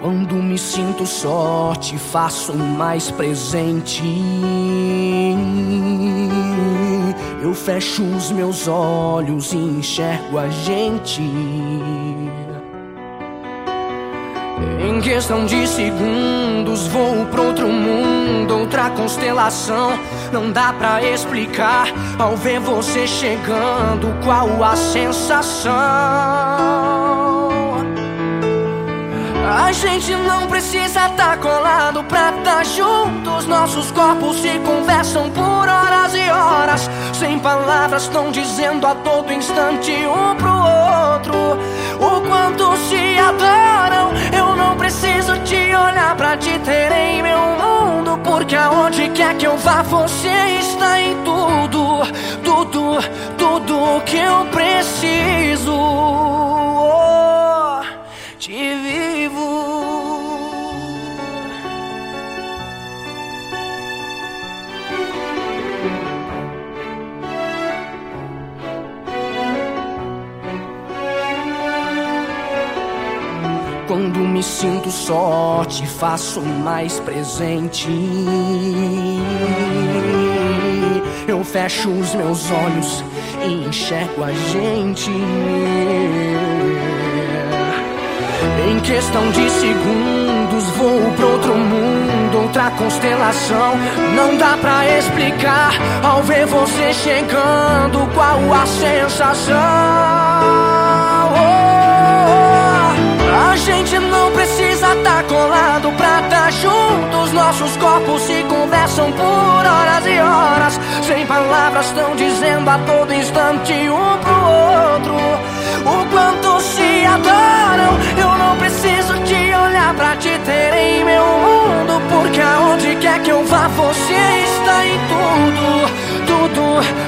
Quando me sinto só, te faço mais presente. Eu fecho os meus olhos e enxergo a gente. Em questão de segundos, vou pra outro mundo, outra constelação. Não dá pra explicar ao ver você chegando qual a sensação. A gente não precisa tá colado pra tá juntos. Nossos corpos se conversam por horas e horas. Sem palavras, estão dizendo a todo instante um pro outro o quanto se adoram. Eu não preciso te olhar pra te ter em meu mundo. Porque aonde quer que eu vá, você está em tudo, tudo, tudo que eu preciso. Quando me sinto só, te faço mais presente. Eu fecho os meus olhos e enxergo a gente. Em questão de segundos, vou pra outro mundo, outra constelação. Não dá pra explicar ao ver você chegando qual a sensação. Juntos. Nossos corpos se conversam por horas e horas. Sem palavras, estão dizendo a todo instante um pro outro o quanto se adoram. Eu não preciso te olhar pra te ter em meu mundo. Porque aonde quer que eu vá, você está em tudo, tudo,